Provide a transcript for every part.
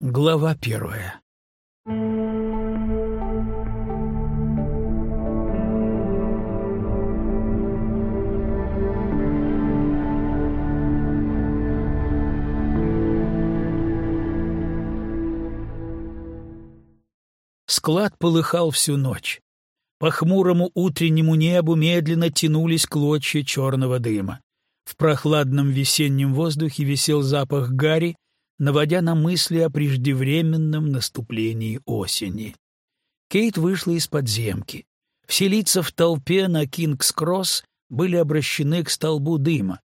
Глава первая. Склад полыхал всю ночь. По хмурому утреннему небу медленно тянулись клочья черного дыма. В прохладном весеннем воздухе висел запах гари, наводя на мысли о преждевременном наступлении осени. Кейт вышла из подземки. Все лица в толпе на Кингс-Кросс были обращены к столбу дыма.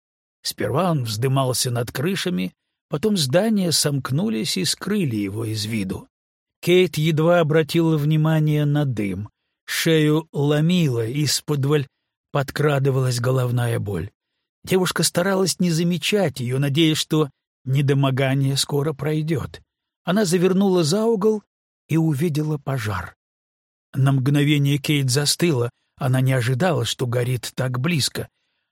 Сперва он вздымался над крышами, потом здания сомкнулись и скрыли его из виду. Кейт едва обратила внимание на дым. Шею ломила, из-под подкрадывалась головная боль. Девушка старалась не замечать ее, надеясь, что недомогание скоро пройдет. Она завернула за угол и увидела пожар. На мгновение Кейт застыла, она не ожидала, что горит так близко,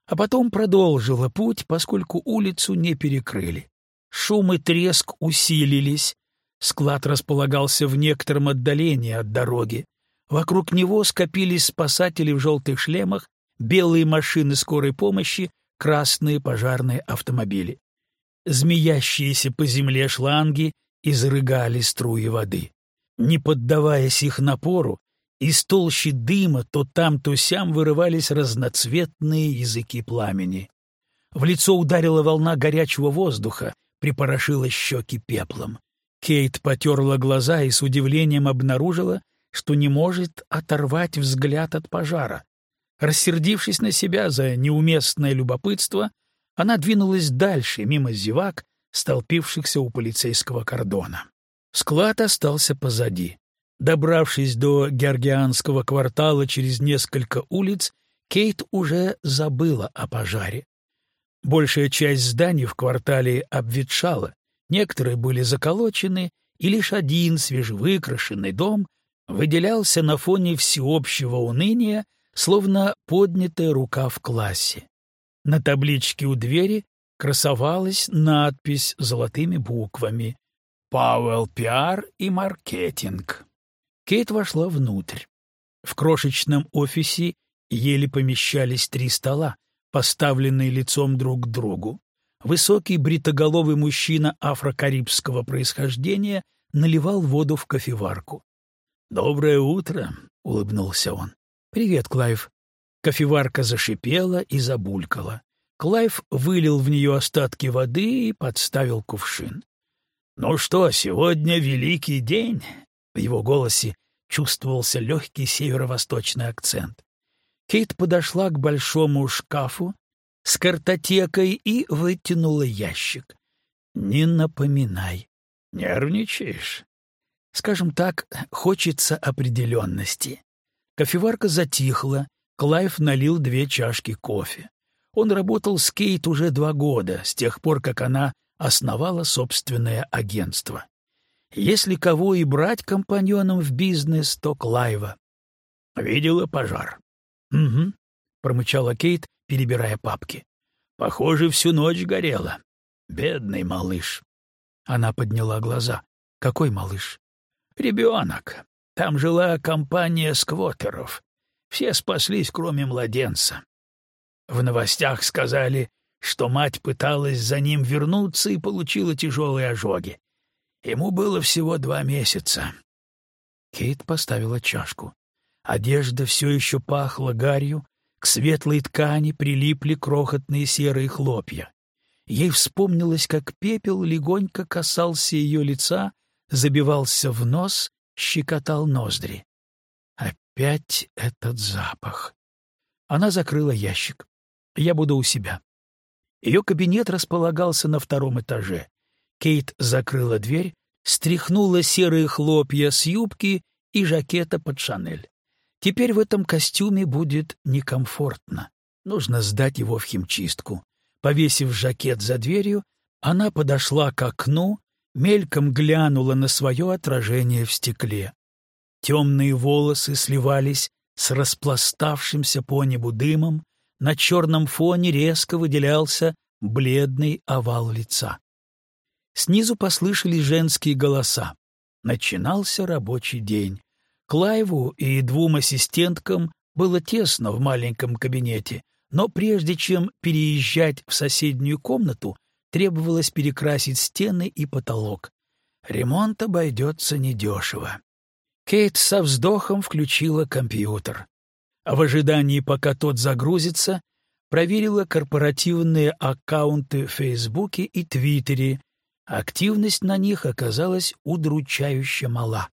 а потом продолжила путь, поскольку улицу не перекрыли. Шум и треск усилились, склад располагался в некотором отдалении от дороги. Вокруг него скопились спасатели в желтых шлемах, белые машины скорой помощи, красные пожарные автомобили. Змеящиеся по земле шланги изрыгали струи воды. Не поддаваясь их напору, из толщи дыма то там, то сям вырывались разноцветные языки пламени. В лицо ударила волна горячего воздуха, припорошила щеки пеплом. Кейт потерла глаза и с удивлением обнаружила, что не может оторвать взгляд от пожара. Рассердившись на себя за неуместное любопытство, она двинулась дальше, мимо зевак, столпившихся у полицейского кордона. Склад остался позади. Добравшись до Георгианского квартала через несколько улиц, Кейт уже забыла о пожаре. Большая часть зданий в квартале обветшала, некоторые были заколочены, и лишь один свежевыкрашенный дом выделялся на фоне всеобщего уныния, словно поднятая рука в классе. На табличке у двери красовалась надпись золотыми буквами «Пауэлл Пиар и маркетинг». Кейт вошла внутрь. В крошечном офисе еле помещались три стола, поставленные лицом друг к другу. Высокий бритоголовый мужчина афрокарибского происхождения наливал воду в кофеварку. «Доброе утро», — улыбнулся он. «Привет, Клайв». Кофеварка зашипела и забулькала. Клайв вылил в нее остатки воды и подставил кувшин. «Ну что, сегодня великий день?» В его голосе чувствовался легкий северо-восточный акцент. Кейт подошла к большому шкафу с картотекой и вытянула ящик. «Не напоминай. Нервничаешь?» Скажем так, хочется определенности. Кофеварка затихла, Клайв налил две чашки кофе. Он работал с Кейт уже два года, с тех пор, как она основала собственное агентство. Если кого и брать компаньоном в бизнес, то Клайва. Видела пожар. — Угу, — промычала Кейт, перебирая папки. — Похоже, всю ночь горела. Бедный малыш. Она подняла глаза. — Какой малыш? — Ребенок. Там жила компания сквотеров. Все спаслись, кроме младенца. В новостях сказали, что мать пыталась за ним вернуться и получила тяжелые ожоги. Ему было всего два месяца. Кейт поставила чашку. Одежда все еще пахла гарью, к светлой ткани прилипли крохотные серые хлопья. Ей вспомнилось, как пепел легонько касался ее лица, забивался в нос щекотал ноздри. Опять этот запах. Она закрыла ящик. Я буду у себя. Ее кабинет располагался на втором этаже. Кейт закрыла дверь, стряхнула серые хлопья с юбки и жакета под Шанель. Теперь в этом костюме будет некомфортно. Нужно сдать его в химчистку. Повесив жакет за дверью, она подошла к окну мельком глянула на свое отражение в стекле. Темные волосы сливались с распластавшимся по небу дымом, на черном фоне резко выделялся бледный овал лица. Снизу послышались женские голоса. Начинался рабочий день. Клайву и двум ассистенткам было тесно в маленьком кабинете, но прежде чем переезжать в соседнюю комнату, требовалось перекрасить стены и потолок. Ремонт обойдется недешево. Кейт со вздохом включила компьютер. А в ожидании, пока тот загрузится, проверила корпоративные аккаунты в Фейсбуке и Твиттере. Активность на них оказалась удручающе мала.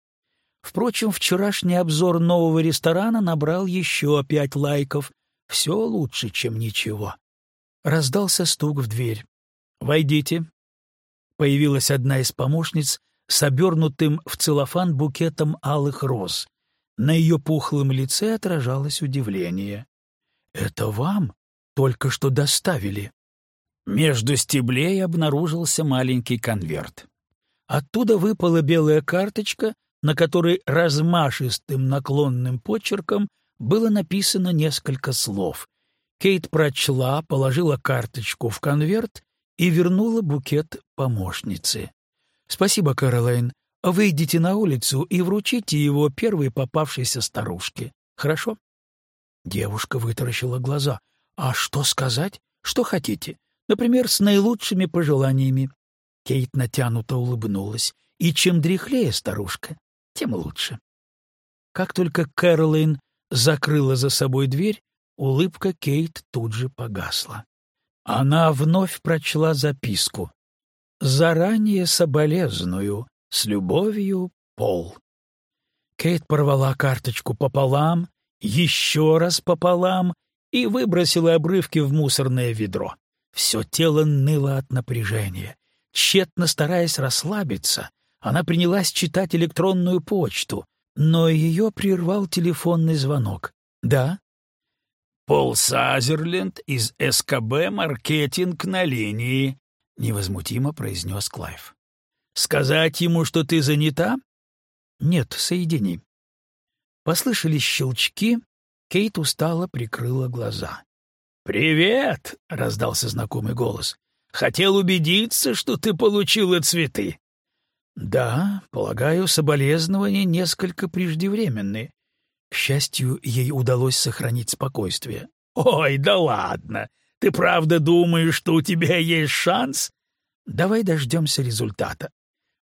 Впрочем, вчерашний обзор нового ресторана набрал еще пять лайков. Все лучше, чем ничего. Раздался стук в дверь. «Войдите». Появилась одна из помощниц с обернутым в целлофан букетом алых роз. На ее пухлом лице отражалось удивление. «Это вам только что доставили?» Между стеблей обнаружился маленький конверт. Оттуда выпала белая карточка, на которой размашистым наклонным почерком было написано несколько слов. Кейт прочла, положила карточку в конверт и вернула букет помощнице. «Спасибо, Кэролайн. Выйдите на улицу и вручите его первой попавшейся старушке. Хорошо?» Девушка вытаращила глаза. «А что сказать? Что хотите? Например, с наилучшими пожеланиями». Кейт натянуто улыбнулась. «И чем дряхлее старушка, тем лучше». Как только Кэролайн закрыла за собой дверь, улыбка Кейт тут же погасла. Она вновь прочла записку. «Заранее соболезную, с любовью, Пол». Кейт порвала карточку пополам, еще раз пополам и выбросила обрывки в мусорное ведро. Все тело ныло от напряжения. Тщетно стараясь расслабиться, она принялась читать электронную почту, но ее прервал телефонный звонок. «Да?» Пол Сазерленд из СКБ «Маркетинг» на линии», — невозмутимо произнес Клайв. «Сказать ему, что ты занята?» «Нет, соедини». Послышались щелчки, Кейт устало прикрыла глаза. «Привет!» — раздался знакомый голос. «Хотел убедиться, что ты получила цветы». «Да, полагаю, соболезнования несколько преждевременные. К счастью, ей удалось сохранить спокойствие. «Ой, да ладно! Ты правда думаешь, что у тебя есть шанс?» «Давай дождемся результата».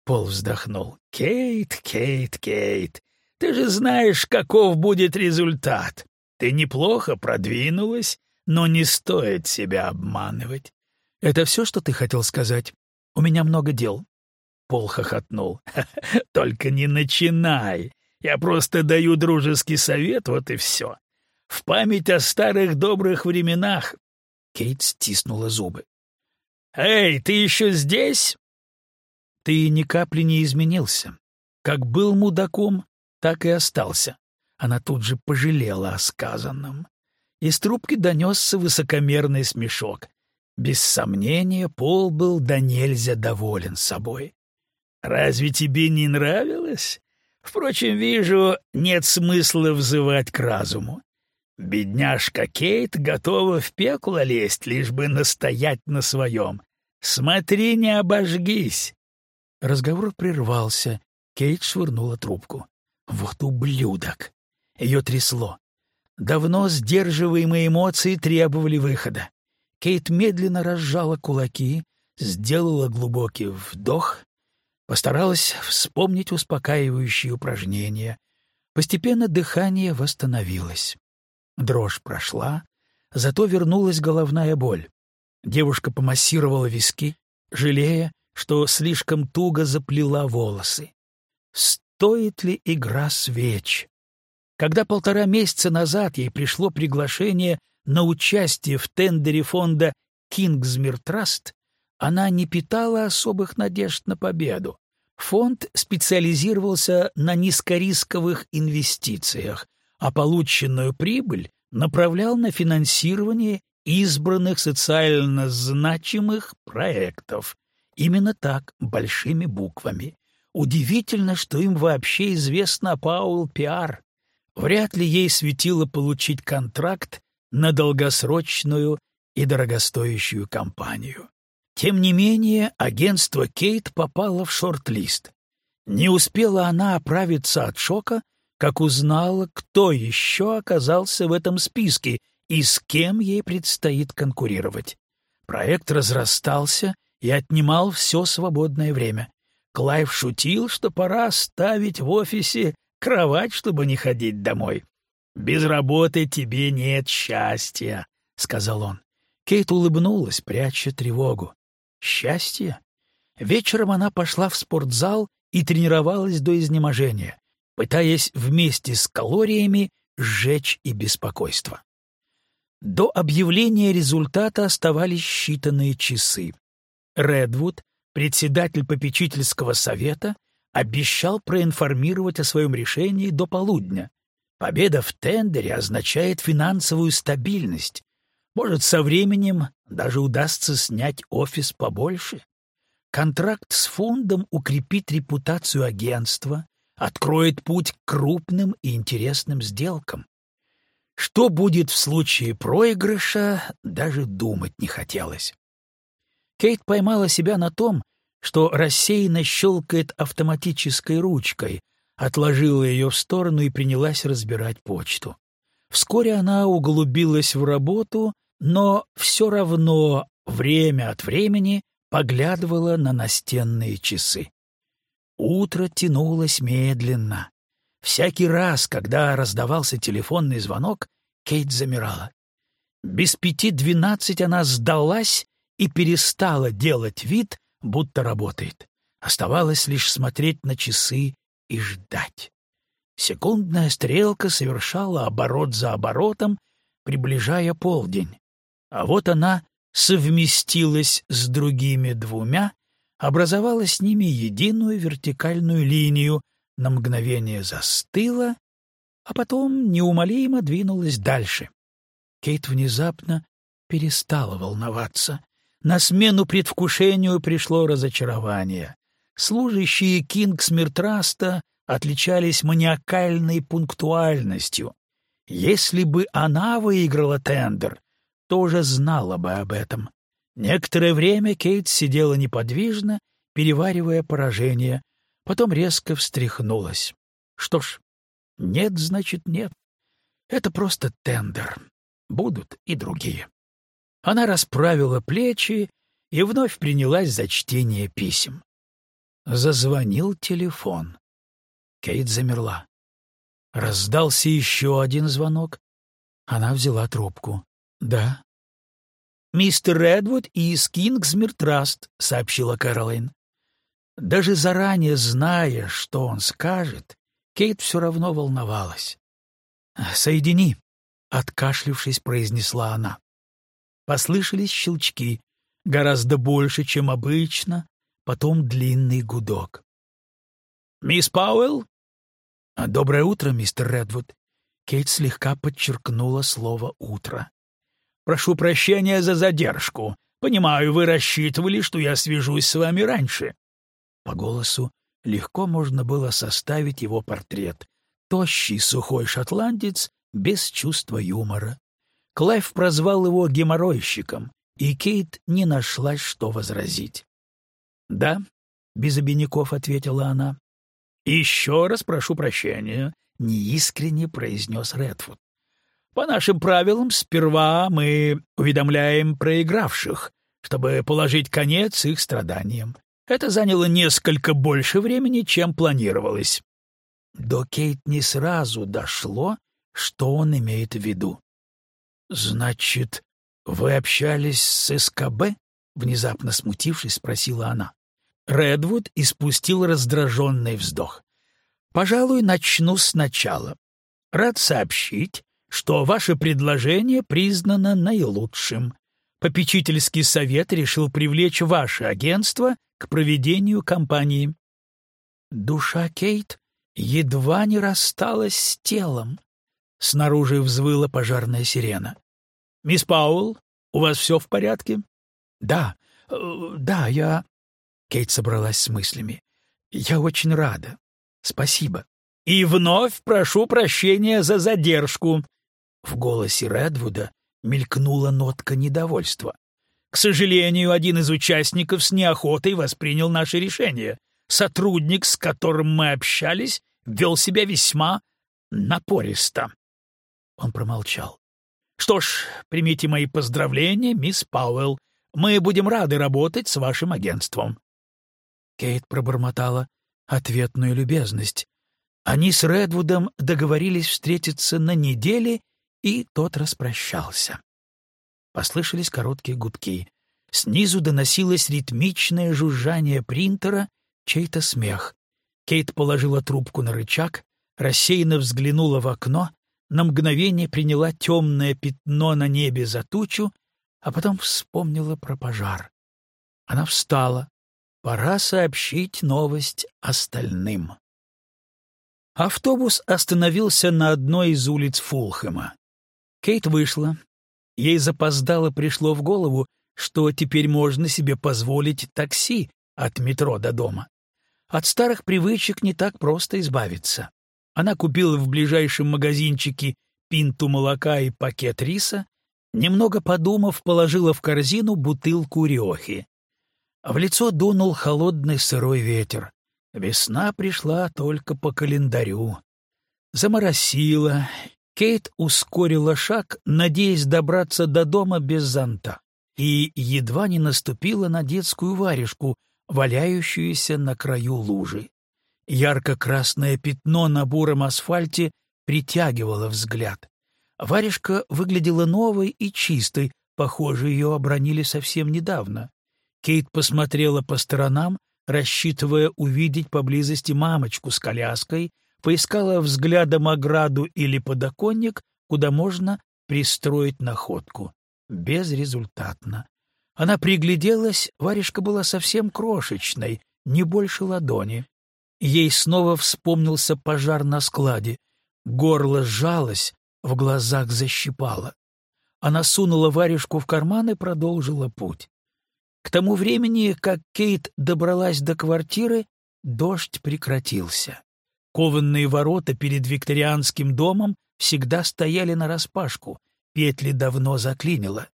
Пол вздохнул. «Кейт, Кейт, Кейт, ты же знаешь, каков будет результат. Ты неплохо продвинулась, но не стоит себя обманывать». «Это все, что ты хотел сказать? У меня много дел». Пол хохотнул. «Только не начинай. Я просто даю дружеский совет, вот и все. В память о старых добрых временах. Кейт стиснула зубы. «Эй, ты еще здесь?» «Ты ни капли не изменился. Как был мудаком, так и остался». Она тут же пожалела о сказанном. Из трубки донесся высокомерный смешок. Без сомнения, Пол был до нельзя доволен собой. «Разве тебе не нравилось? Впрочем, вижу, нет смысла взывать к разуму. Бедняжка Кейт готова в пекло лезть, лишь бы настоять на своем. Смотри, не обожгись. Разговор прервался. Кейт швырнула трубку. Вот ублюдок! Ее трясло. Давно сдерживаемые эмоции требовали выхода. Кейт медленно разжала кулаки, сделала глубокий вдох Постаралась вспомнить успокаивающие упражнения. Постепенно дыхание восстановилось. Дрожь прошла, зато вернулась головная боль. Девушка помассировала виски, жалея, что слишком туго заплела волосы. Стоит ли игра свеч? Когда полтора месяца назад ей пришло приглашение на участие в тендере фонда «Кингсмир Траст», она не питала особых надежд на победу. Фонд специализировался на низкорисковых инвестициях, а полученную прибыль направлял на финансирование избранных социально значимых проектов. Именно так, большими буквами. Удивительно, что им вообще известно о Паул Пиар. Вряд ли ей светило получить контракт на долгосрочную и дорогостоящую компанию. Тем не менее, агентство Кейт попало в шорт-лист. Не успела она оправиться от шока, как узнала, кто еще оказался в этом списке и с кем ей предстоит конкурировать. Проект разрастался и отнимал все свободное время. Клайв шутил, что пора ставить в офисе кровать, чтобы не ходить домой. «Без работы тебе нет счастья», — сказал он. Кейт улыбнулась, пряча тревогу. «Счастье?» Вечером она пошла в спортзал и тренировалась до изнеможения, пытаясь вместе с калориями сжечь и беспокойство. До объявления результата оставались считанные часы. Редвуд, председатель попечительского совета, обещал проинформировать о своем решении до полудня. Победа в тендере означает финансовую стабильность. Может, со временем даже удастся снять офис побольше. Контракт с фондом укрепит репутацию агентства, откроет путь к крупным и интересным сделкам. Что будет в случае проигрыша, даже думать не хотелось. Кейт поймала себя на том, что рассеянно щелкает автоматической ручкой, отложила ее в сторону и принялась разбирать почту. Вскоре она углубилась в работу, но все равно время от времени поглядывала на настенные часы. Утро тянулось медленно. Всякий раз, когда раздавался телефонный звонок, Кейт замирала. Без пяти двенадцать она сдалась и перестала делать вид, будто работает. Оставалось лишь смотреть на часы и ждать. Секундная стрелка совершала оборот за оборотом, приближая полдень. А вот она совместилась с другими двумя, образовала с ними единую вертикальную линию, на мгновение застыла, а потом неумолимо двинулась дальше. Кейт внезапно перестала волноваться. На смену предвкушению пришло разочарование. Служащие Кингсмиртраста отличались маниакальной пунктуальностью. Если бы она выиграла тендер, тоже знала бы об этом. Некоторое время Кейт сидела неподвижно, переваривая поражение, потом резко встряхнулась. Что ж, нет, значит, нет. Это просто тендер. Будут и другие. Она расправила плечи и вновь принялась за чтение писем. Зазвонил телефон. Кейт замерла. Раздался еще один звонок. Она взяла трубку. «Да». «Мистер Редвуд из Кингсмир Траст», — сообщила Кэролайн. Даже заранее зная, что он скажет, Кейт все равно волновалась. «Соедини», — откашлившись, произнесла она. Послышались щелчки, гораздо больше, чем обычно, потом длинный гудок. «Мисс Пауэлл?» «Доброе утро, мистер Редвуд». Кейт слегка подчеркнула слово «утро». Прошу прощения за задержку. Понимаю, вы рассчитывали, что я свяжусь с вами раньше». По голосу легко можно было составить его портрет. Тощий, сухой шотландец, без чувства юмора. Клайв прозвал его геморройщиком, и Кейт не нашлась, что возразить. «Да», — без обиняков ответила она. «Еще раз прошу прощения», — неискренне произнес Редфуд. По нашим правилам, сперва мы уведомляем проигравших, чтобы положить конец их страданиям. Это заняло несколько больше времени, чем планировалось. До Кейт не сразу дошло, что он имеет в виду. «Значит, вы общались с СКБ?» — внезапно смутившись, спросила она. Редвуд испустил раздраженный вздох. «Пожалуй, начну сначала. Рад сообщить, что ваше предложение признано наилучшим. Попечительский совет решил привлечь ваше агентство к проведению кампании. Душа Кейт едва не рассталась с телом. Снаружи взвыла пожарная сирена. «Мисс Пауэлл, у вас все в порядке?» «Да, э, да, я...» Кейт собралась с мыслями. «Я очень рада. Спасибо». «И вновь прошу прощения за задержку», в голосе Редвуда мелькнула нотка недовольства. К сожалению, один из участников с неохотой воспринял наше решение. Сотрудник, с которым мы общались, вел себя весьма напористо. Он промолчал. Что ж, примите мои поздравления, мисс Пауэлл. Мы будем рады работать с вашим агентством. Кейт пробормотала ответную любезность. Они с Редвудом договорились встретиться на неделе, и тот распрощался. Послышались короткие гудки. Снизу доносилось ритмичное жужжание принтера, чей-то смех. Кейт положила трубку на рычаг, рассеянно взглянула в окно, на мгновение приняла темное пятно на небе за тучу, а потом вспомнила про пожар. Она встала. Пора сообщить новость остальным. Автобус остановился на одной из улиц Фулхэма. Кейт вышла. Ей запоздало пришло в голову, что теперь можно себе позволить такси от метро до дома. От старых привычек не так просто избавиться. Она купила в ближайшем магазинчике пинту молока и пакет риса, немного подумав, положила в корзину бутылку рёхи. В лицо дунул холодный сырой ветер. Весна пришла только по календарю. Заморосила. Кейт ускорила шаг, надеясь добраться до дома без зонта, и едва не наступила на детскую варежку, валяющуюся на краю лужи. Ярко-красное пятно на буром асфальте притягивало взгляд. Варежка выглядела новой и чистой, похоже, ее обронили совсем недавно. Кейт посмотрела по сторонам, рассчитывая увидеть поблизости мамочку с коляской, поискала взглядом ограду или подоконник, куда можно пристроить находку. Безрезультатно. Она пригляделась, варежка была совсем крошечной, не больше ладони. Ей снова вспомнился пожар на складе. Горло сжалось, в глазах защипало. Она сунула варежку в карман и продолжила путь. К тому времени, как Кейт добралась до квартиры, дождь прекратился. Кованные ворота перед викторианским домом всегда стояли нараспашку, петли давно заклинило.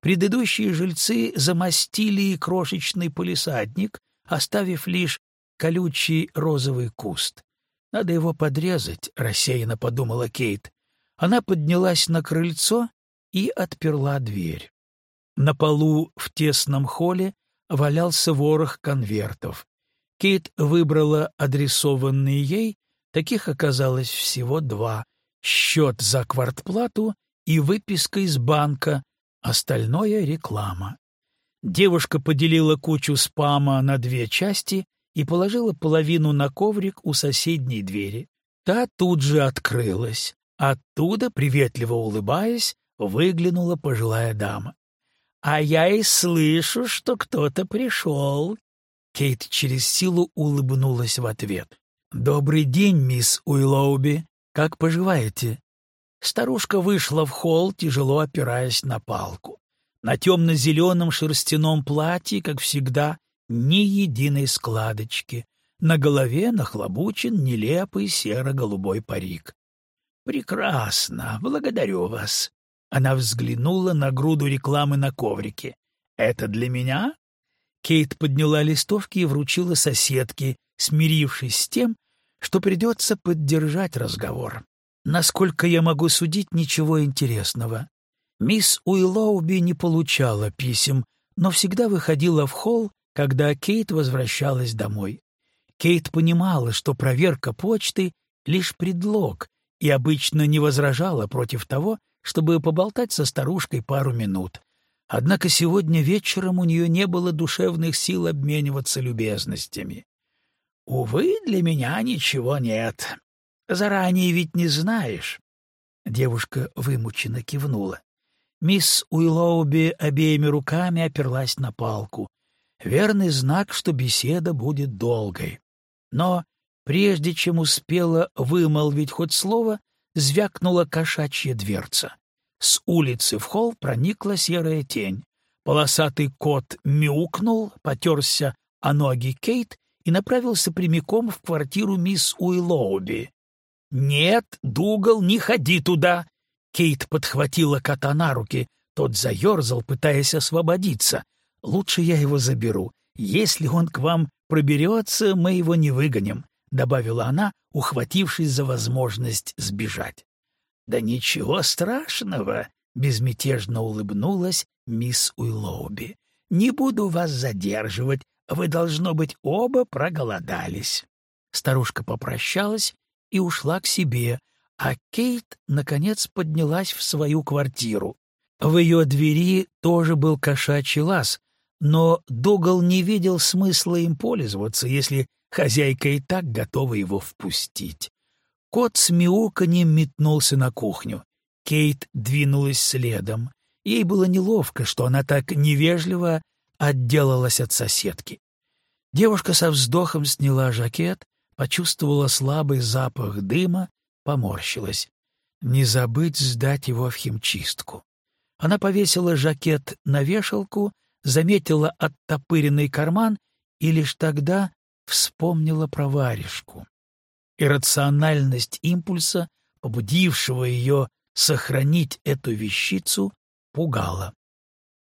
Предыдущие жильцы замостили крошечный полисадник, оставив лишь колючий розовый куст. «Надо его подрезать», — рассеянно подумала Кейт. Она поднялась на крыльцо и отперла дверь. На полу в тесном холле валялся ворох конвертов. Кейт выбрала адресованные ей, таких оказалось всего два — счет за квартплату и выписка из банка, Остальное — реклама. Девушка поделила кучу спама на две части и положила половину на коврик у соседней двери. Та тут же открылась. Оттуда, приветливо улыбаясь, выглянула пожилая дама. «А я и слышу, что кто-то пришел». Кейт через силу улыбнулась в ответ. «Добрый день, мисс Уиллоуби. Как поживаете?» Старушка вышла в холл, тяжело опираясь на палку. На темно-зеленом шерстяном платье, как всегда, ни единой складочки. На голове нахлобучен нелепый серо-голубой парик. «Прекрасно, благодарю вас». Она взглянула на груду рекламы на коврике. «Это для меня?» Кейт подняла листовки и вручила соседке, смирившись с тем, что придется поддержать разговор. Насколько я могу судить, ничего интересного. Мисс Уиллоуби не получала писем, но всегда выходила в холл, когда Кейт возвращалась домой. Кейт понимала, что проверка почты — лишь предлог, и обычно не возражала против того, чтобы поболтать со старушкой пару минут. Однако сегодня вечером у нее не было душевных сил обмениваться любезностями. «Увы, для меня ничего нет. Заранее ведь не знаешь. Девушка вымученно кивнула. Мисс Уиллоуби обеими руками оперлась на палку. Верный знак, что беседа будет долгой. Но прежде чем успела вымолвить хоть слово, звякнула кошачья дверца. С улицы в холл проникла серая тень. Полосатый кот мяукнул, потерся о ноги Кейт и направился прямиком в квартиру мисс Уиллоуби. «Нет, Дугал, не ходи туда!» Кейт подхватила кота на руки. Тот заерзал, пытаясь освободиться. «Лучше я его заберу. Если он к вам проберется, мы его не выгоним», — добавила она, ухватившись за возможность сбежать. «Да ничего страшного», — безмятежно улыбнулась мисс Уиллоуби. «Не буду вас задерживать, вы, должно быть, оба проголодались». Старушка попрощалась и ушла к себе, а Кейт, наконец, поднялась в свою квартиру. В ее двери тоже был кошачий лаз, но Дугал не видел смысла им пользоваться, если хозяйка и так готова его впустить. Кот с мяуканьем метнулся на кухню. Кейт двинулась следом. Ей было неловко, что она так невежливо отделалась от соседки. Девушка со вздохом сняла жакет, почувствовала слабый запах дыма, поморщилась. Не забыть сдать его в химчистку. Она повесила жакет на вешалку, заметила оттопыренный карман и лишь тогда вспомнила про варежку. Иррациональность импульса, побудившего ее сохранить эту вещицу, пугала.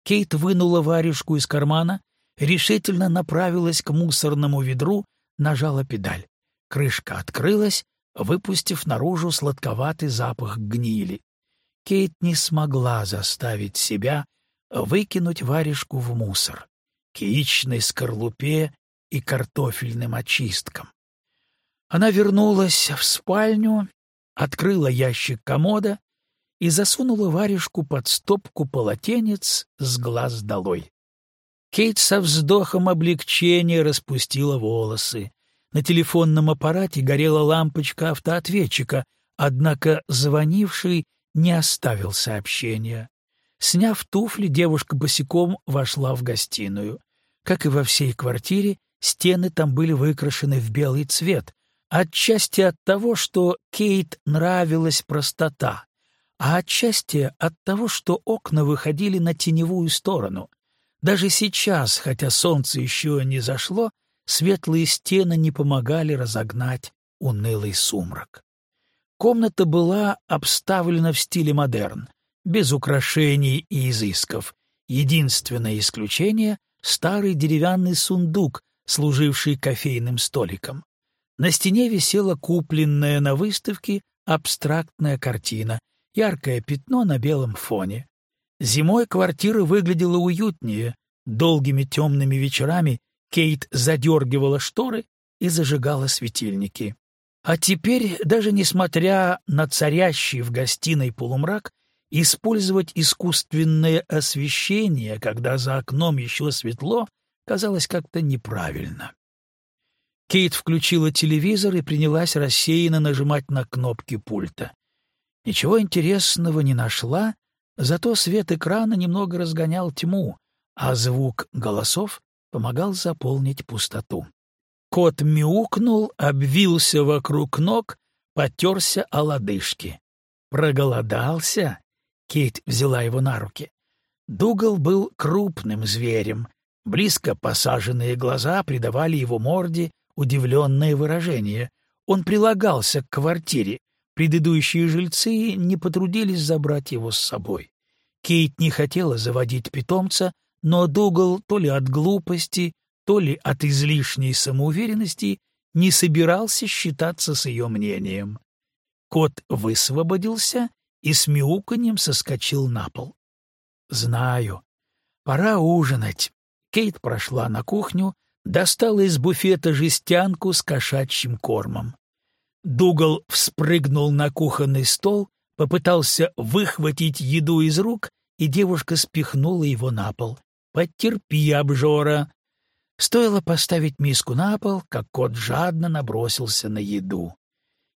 Кейт вынула варежку из кармана, решительно направилась к мусорному ведру, нажала педаль. Крышка открылась, выпустив наружу сладковатый запах гнили. Кейт не смогла заставить себя выкинуть варежку в мусор, к яичной скорлупе и картофельным очисткам. Она вернулась в спальню, открыла ящик комода и засунула варежку под стопку полотенец с глаз долой. Кейт со вздохом облегчения распустила волосы. На телефонном аппарате горела лампочка автоответчика, однако звонивший не оставил сообщения. Сняв туфли, девушка босиком вошла в гостиную. Как и во всей квартире, стены там были выкрашены в белый цвет, Отчасти от того, что Кейт нравилась простота, а отчасти от того, что окна выходили на теневую сторону. Даже сейчас, хотя солнце еще не зашло, светлые стены не помогали разогнать унылый сумрак. Комната была обставлена в стиле модерн, без украшений и изысков. Единственное исключение — старый деревянный сундук, служивший кофейным столиком. На стене висела купленная на выставке абстрактная картина, яркое пятно на белом фоне. Зимой квартира выглядела уютнее. Долгими темными вечерами Кейт задергивала шторы и зажигала светильники. А теперь, даже несмотря на царящий в гостиной полумрак, использовать искусственное освещение, когда за окном еще светло, казалось как-то неправильно. Кейт включила телевизор и принялась рассеянно нажимать на кнопки пульта. Ничего интересного не нашла, зато свет экрана немного разгонял тьму, а звук голосов помогал заполнить пустоту. Кот мяукнул, обвился вокруг ног, потерся о лодыжки. Проголодался? Кейт взяла его на руки. Дугал был крупным зверем. Близко посаженные глаза придавали его морде удивленное выражение. Он прилагался к квартире. Предыдущие жильцы не потрудились забрать его с собой. Кейт не хотела заводить питомца, но Дугал то ли от глупости, то ли от излишней самоуверенности не собирался считаться с ее мнением. Кот высвободился и с мяуканьем соскочил на пол. «Знаю. Пора ужинать». Кейт прошла на кухню, достала из буфета жестянку с кошачьим кормом. Дугал вспрыгнул на кухонный стол, попытался выхватить еду из рук, и девушка спихнула его на пол. «Потерпи, обжора!» Стоило поставить миску на пол, как кот жадно набросился на еду.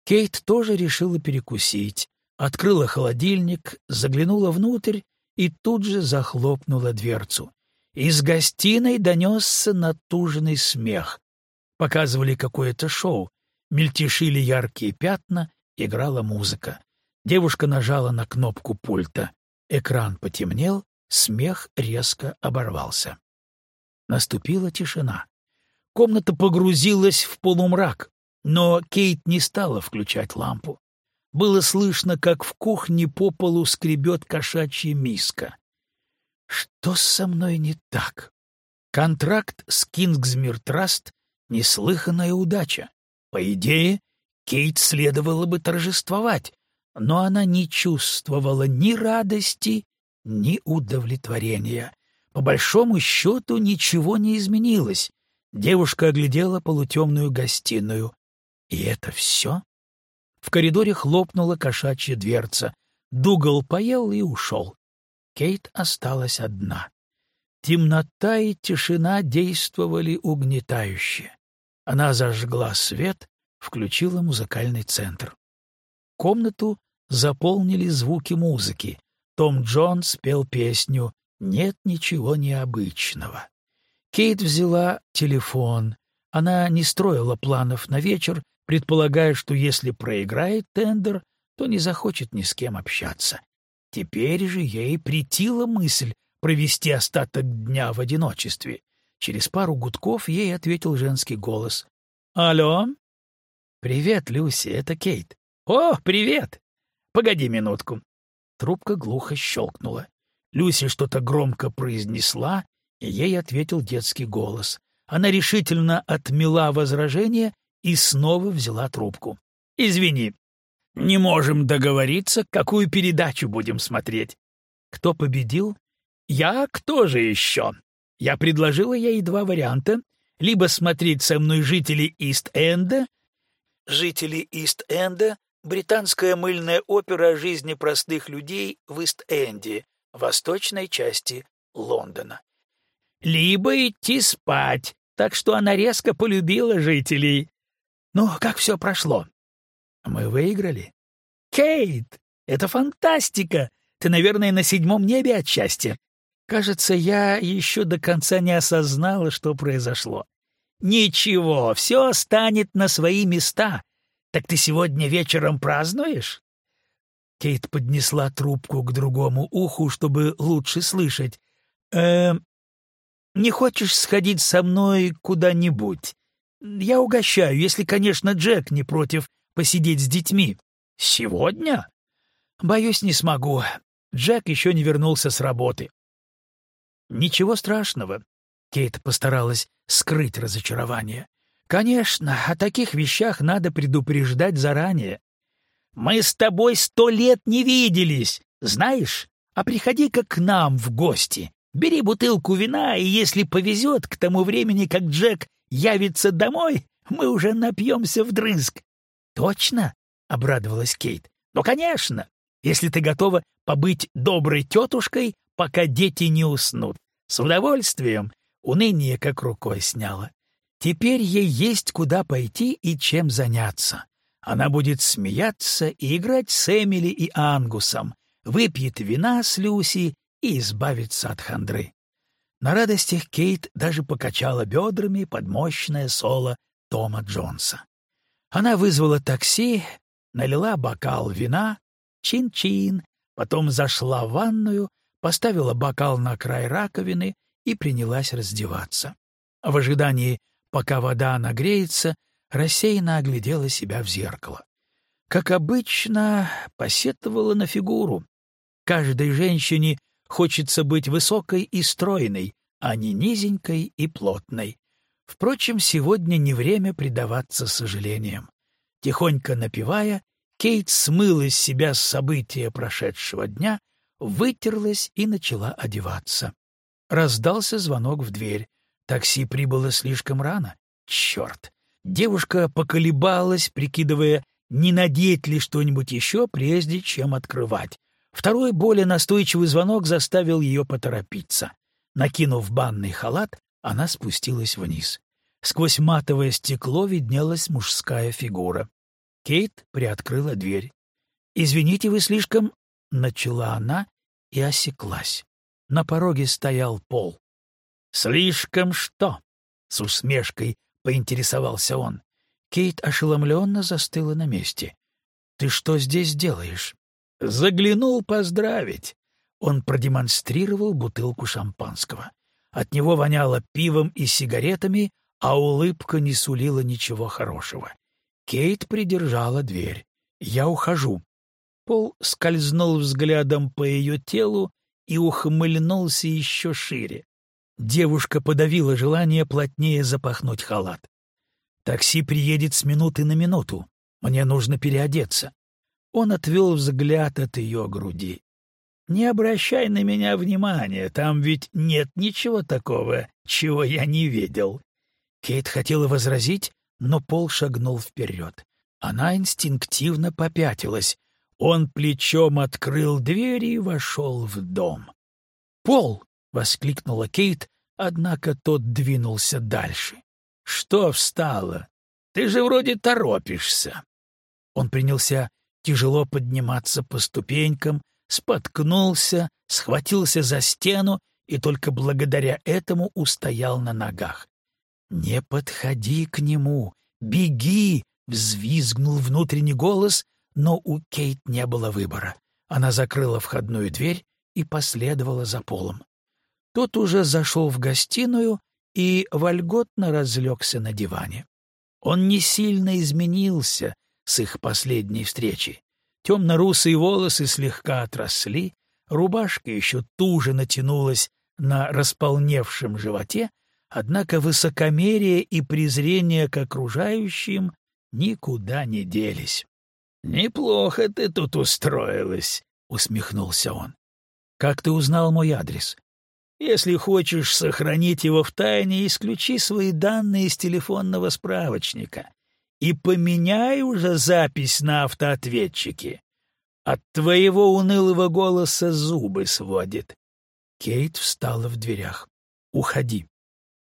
Кейт тоже решила перекусить, открыла холодильник, заглянула внутрь и тут же захлопнула дверцу. Из гостиной донесся натужный смех. Показывали какое-то шоу. Мельтешили яркие пятна, играла музыка. Девушка нажала на кнопку пульта. Экран потемнел, смех резко оборвался. Наступила тишина. Комната погрузилась в полумрак, но Кейт не стала включать лампу. Было слышно, как в кухне по полу скребет кошачья миска. Что со мной не так? Контракт с Кингсмир Траст — неслыханная удача. По идее, Кейт следовало бы торжествовать, но она не чувствовала ни радости, ни удовлетворения. По большому счету ничего не изменилось. Девушка оглядела полутемную гостиную. И это все? В коридоре хлопнула кошачья дверца. Дугал поел и ушел. Кейт осталась одна. Темнота и тишина действовали угнетающе. Она зажгла свет, включила музыкальный центр. Комнату заполнили звуки музыки. Том Джонс пел песню «Нет ничего необычного». Кейт взяла телефон. Она не строила планов на вечер, предполагая, что если проиграет тендер, то не захочет ни с кем общаться. Теперь же ей притила мысль провести остаток дня в одиночестве. Через пару гудков ей ответил женский голос. «Алло?» «Привет, Люси, это Кейт». «О, привет! Погоди минутку». Трубка глухо щелкнула. Люси что-то громко произнесла, и ей ответил детский голос. Она решительно отмела возражение и снова взяла трубку. «Извини, не можем договориться, какую передачу будем смотреть». «Кто победил?» «Я кто же еще?» Я предложила ей два варианта. Либо смотреть со мной жители Ист-Энда. Жители Ист-Энда — британская мыльная опера о жизни простых людей в Ист-Энде, восточной части Лондона. Либо идти спать, так что она резко полюбила жителей. Ну, как все прошло? Мы выиграли. Кейт, это фантастика! Ты, наверное, на седьмом небе от счастья. Кажется, я еще до конца не осознала, что произошло. Ничего, все станет на свои места. Так ты сегодня вечером празднуешь? Кейт поднесла трубку к другому уху, чтобы лучше слышать. Эм, не хочешь сходить со мной куда-нибудь? Я угощаю, если, конечно, Джек не против посидеть с детьми. Сегодня? Боюсь, не смогу. Джек еще не вернулся с работы. Ничего страшного. Кейт постаралась скрыть разочарование. Конечно, о таких вещах надо предупреждать заранее. Мы с тобой сто лет не виделись, знаешь? А приходи-ка к нам в гости. Бери бутылку вина, и если повезет, к тому времени, как Джек явится домой, мы уже напьемся вдрызг. Точно? — обрадовалась Кейт. «Ну, конечно, если ты готова побыть доброй тетушкой, пока дети не уснут. С удовольствием. Уныние как рукой сняло. Теперь ей есть куда пойти и чем заняться. Она будет смеяться и играть с Эмили и Ангусом, выпьет вина с Люси и избавится от хандры. На радостях Кейт даже покачала бедрами под мощное соло Тома Джонса. Она вызвала такси, налила бокал вина, чин-чин, потом зашла в ванную, поставила бокал на край раковины и принялась раздеваться. В ожидании, пока вода нагреется, рассеянно оглядела себя в зеркало. Как обычно, посетовала на фигуру. Каждой женщине хочется быть высокой и стройной, а не низенькой и плотной. Впрочем, сегодня не время предаваться сожалениям. Тихонько напевая, Кейт смыла с себя события прошедшего дня — вытерлась и начала одеваться. Раздался звонок в дверь. Такси прибыло слишком рано. Черт! Девушка поколебалась, прикидывая, не надеть ли что-нибудь еще, прежде чем открывать. Второй более настойчивый звонок заставил ее поторопиться. Накинув банный халат, она спустилась вниз. Сквозь матовое стекло виднелась мужская фигура. Кейт приоткрыла дверь. «Извините, вы слишком — начала она и осеклась. На пороге стоял пол. «Слишком что?» — с усмешкой поинтересовался он. Кейт ошеломленно застыла на месте. «Ты что здесь делаешь?» «Заглянул поздравить». Он продемонстрировал бутылку шампанского. От него воняло пивом и сигаретами, а улыбка не сулила ничего хорошего. Кейт придержала дверь. «Я ухожу», Пол скользнул взглядом по ее телу и ухмыльнулся еще шире. Девушка подавила желание плотнее запахнуть халат. «Такси приедет с минуты на минуту. Мне нужно переодеться». Он отвел взгляд от ее груди. «Не обращай на меня внимания, там ведь нет ничего такого, чего я не видел». Кейт хотела возразить, но Пол шагнул вперед. Она инстинктивно попятилась. Он плечом открыл дверь и вошел в дом. «Пол!» — воскликнула Кейт, однако тот двинулся дальше. «Что встало? Ты же вроде торопишься!» Он принялся тяжело подниматься по ступенькам, споткнулся, схватился за стену и только благодаря этому устоял на ногах. «Не подходи к нему! Беги!» — взвизгнул внутренний голос, но у Кейт не было выбора. Она закрыла входную дверь и последовала за полом. Тот уже зашел в гостиную и вольготно разлегся на диване. Он не сильно изменился с их последней встречи. Темно-русые волосы слегка отросли, рубашка еще туже натянулась на располневшем животе, однако высокомерие и презрение к окружающим никуда не делись. «Неплохо ты тут устроилась», — усмехнулся он. «Как ты узнал мой адрес?» «Если хочешь сохранить его в тайне, исключи свои данные из телефонного справочника и поменяй уже запись на автоответчике. От твоего унылого голоса зубы сводит». Кейт встала в дверях. «Уходи».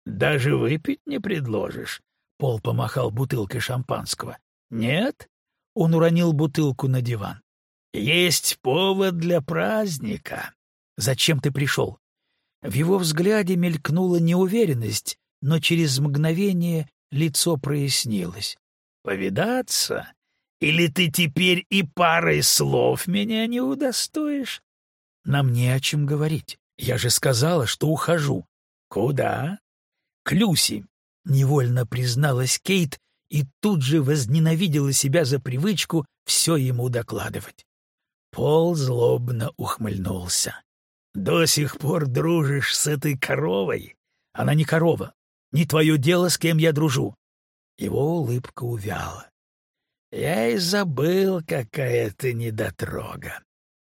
«Даже выпить не предложишь?» Пол помахал бутылкой шампанского. «Нет? Он уронил бутылку на диван. «Есть повод для праздника. Зачем ты пришел?» В его взгляде мелькнула неуверенность, но через мгновение лицо прояснилось. «Повидаться? Или ты теперь и парой слов меня не удостоишь?» «Нам не о чем говорить. Я же сказала, что ухожу». «Куда?» «К Люси», — невольно призналась Кейт, и тут же возненавидела себя за привычку все ему докладывать. Пол злобно ухмыльнулся. «До сих пор дружишь с этой коровой? Она не корова. Не твое дело, с кем я дружу». Его улыбка увяла. «Я и забыл, какая ты недотрога».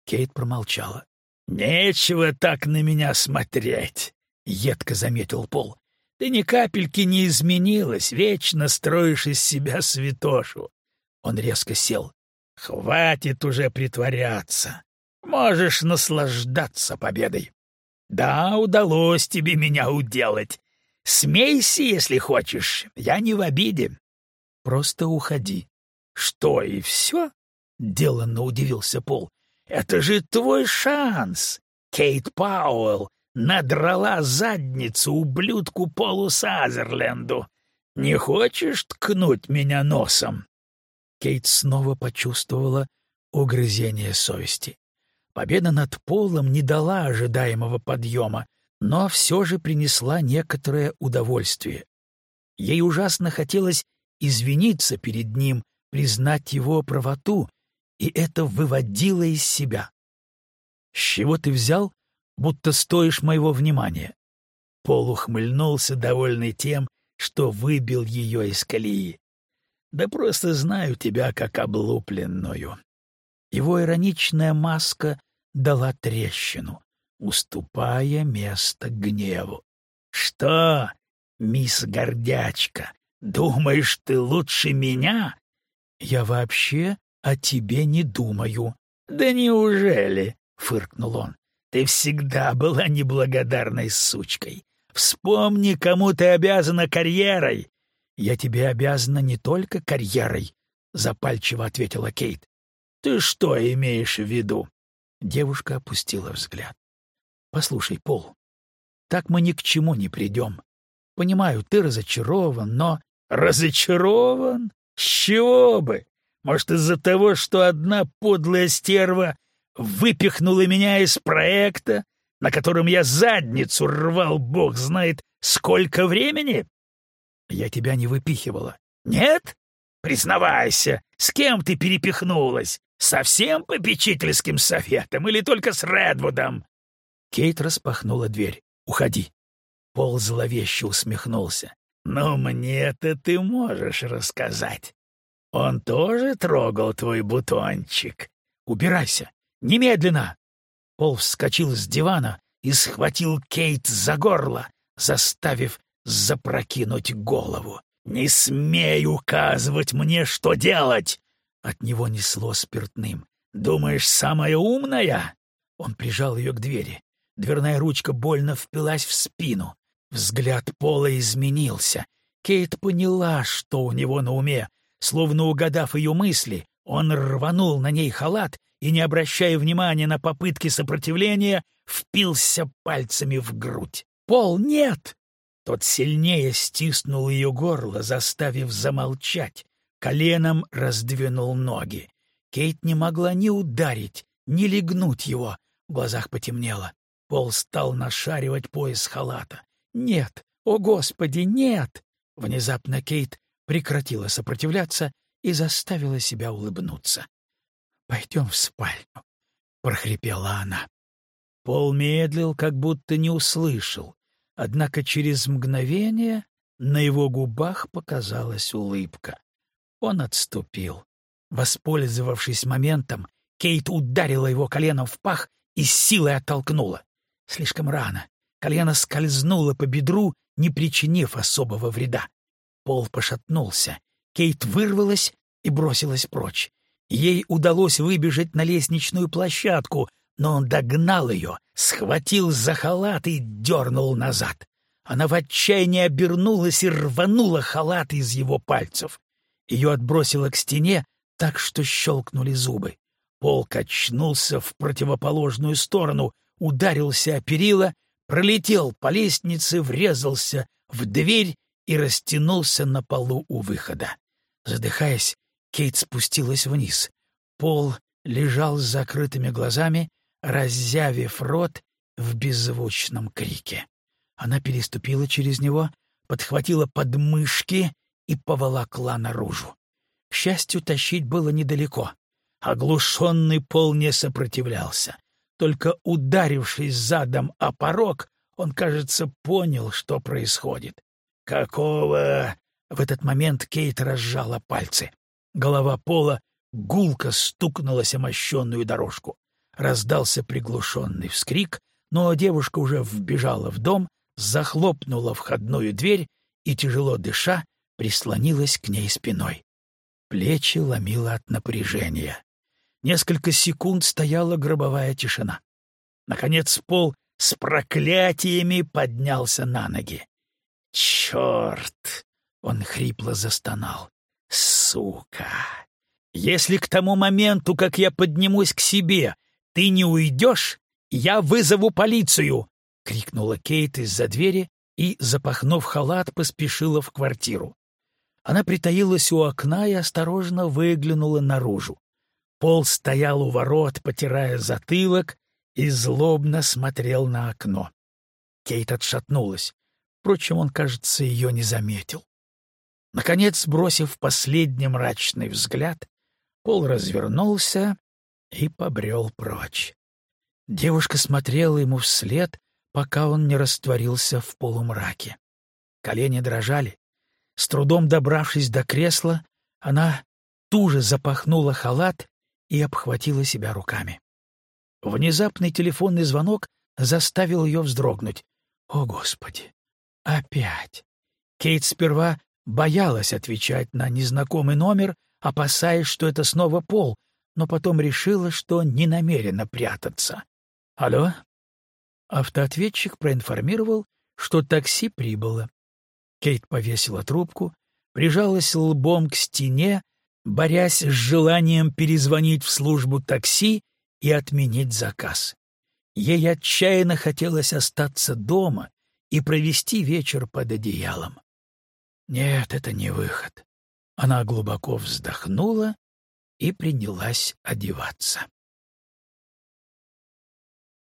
Кейт промолчала. «Нечего так на меня смотреть», — едко заметил Пол. Ты ни капельки не изменилась, вечно строишь из себя святошу. Он резко сел. Хватит уже притворяться. Можешь наслаждаться победой. Да, удалось тебе меня уделать. Смейся, если хочешь, я не в обиде. Просто уходи. Что, и все? Деланно удивился Пол. Это же твой шанс. Кейт Пауэлл надрала задницу ублюдку Полу Сазерленду. Не хочешь ткнуть меня носом?» Кейт снова почувствовала угрызение совести. Победа над Полом не дала ожидаемого подъема, но все же принесла некоторое удовольствие. Ей ужасно хотелось извиниться перед ним, признать его правоту, и это выводило из себя. «С чего ты взял, будто стоишь моего внимания. Пол ухмыльнулся, довольный тем, что выбил ее из колеи. «Да просто знаю тебя как облупленную». Его ироничная маска дала трещину, уступая место гневу. «Что, мисс Гордячка, думаешь, ты лучше меня?» «Я вообще о тебе не думаю». «Да неужели?» — фыркнул он. Ты всегда была неблагодарной сучкой. Вспомни, кому ты обязана карьерой. Я тебе обязана не только карьерой, запальчиво ответила Кейт. Ты что имеешь в виду? Девушка опустила взгляд. Послушай, Пол, так мы ни к чему не придем. Понимаю, ты разочарован, но... Разочарован? С чего бы? Может, из-за того, что одна подлая стерва выпихнула меня из проекта, на котором я задницу рвал бог знает сколько времени? Я тебя не выпихивала. Нет? Признавайся, с кем ты перепихнулась? Со всем попечительским советом или только с Редвудом? Кейт распахнула дверь. «Уходи!» Пол зловеще усмехнулся. «Но мне-то ты можешь рассказать. Он тоже трогал твой бутончик?» «Убирайся! Немедленно!» Пол вскочил с дивана и схватил Кейт за горло, заставив запрокинуть голову. «Не смей указывать мне, что делать!» От него несло спиртным. «Думаешь, самая умная?» Он прижал ее к двери. Дверная ручка больно впилась в спину. Взгляд Пола изменился. Кейт поняла, что у него на уме. Словно угадав ее мысли, он рванул на ней халат и, не обращая внимания на попытки сопротивления, впился пальцами в грудь. «Пол, нет!» Тот сильнее стиснул ее горло, заставив замолчать. Коленом раздвинул ноги. Кейт не могла ни ударить, ни легнуть его. В глазах потемнело. Пол стал нашаривать пояс халата. «Нет! О, Господи, нет!» Внезапно Кейт прекратила сопротивляться и заставила себя улыбнуться. «Пойдем в спальню», — прохрипела она. Пол медлил, как будто не услышал, однако через мгновение на его губах показалась улыбка. Он отступил. Воспользовавшись моментом, Кейт ударила его коленом в пах и силой оттолкнула. Слишком рано. Колено скользнуло по бедру, не причинив особого вреда. Пол пошатнулся. Кейт вырвалась и бросилась прочь. Ей удалось выбежать на лестничную площадку, но он догнал ее, схватил за халат и дернул назад. Она в отчаянии обернулась и рванула халат из его пальцев. Ее отбросило к стене так, что щелкнули зубы. Пол качнулся в противоположную сторону, ударился о перила, пролетел по лестнице, врезался в дверь и растянулся на полу у выхода. Задыхаясь, Кейт спустилась вниз. Пол лежал с закрытыми глазами, раззявив рот в беззвучном крике. Она переступила через него, подхватила подмышки и поволокла наружу. К счастью, тащить было недалеко. Оглушенный пол не сопротивлялся. Только ударившись задом о порог, он, кажется, понял, что происходит. «Какого?» В этот момент Кейт разжала пальцы. Голова пола гулко стукнулась о мощенную дорожку. Раздался приглушенный вскрик, но девушка уже вбежала в дом, захлопнула входную дверь и, тяжело дыша, прислонилась к ней спиной. Плечи ломило от напряжения. Несколько секунд стояла гробовая тишина. Наконец пол с проклятиями поднялся на ноги. «Черт!» — он хрипло застонал. «Сука! Если к тому моменту, как я поднимусь к себе, ты не уйдешь, я вызову полицию!» — крикнула Кейт из-за двери и, запахнув халат, поспешила в квартиру. Она притаилась у окна и осторожно выглянула наружу. Пол стоял у ворот, потирая затылок, и злобно смотрел на окно. Кейт отшатнулась. Впрочем, он, кажется, ее не заметил. Наконец, бросив последний мрачный взгляд, Пол развернулся и побрел прочь. Девушка смотрела ему вслед, пока он не растворился в полумраке. Колени дрожали. С трудом добравшись до кресла, она туже запахнула халат и обхватила себя руками. Внезапный телефонный звонок заставил ее вздрогнуть. О, Господи! Опять! Кейт сперва боялась отвечать на незнакомый номер, опасаясь, что это снова Пол, но потом решила, что не намерена прятаться. «Алло?» Автоответчик проинформировал, что такси прибыло. Кейт повесила трубку, прижалась лбом к стене борясь с желанием перезвонить в службу такси и отменить заказ. Ей отчаянно хотелось остаться дома и провести вечер под одеялом. Нет, это не выход. Она глубоко вздохнула и принялась одеваться.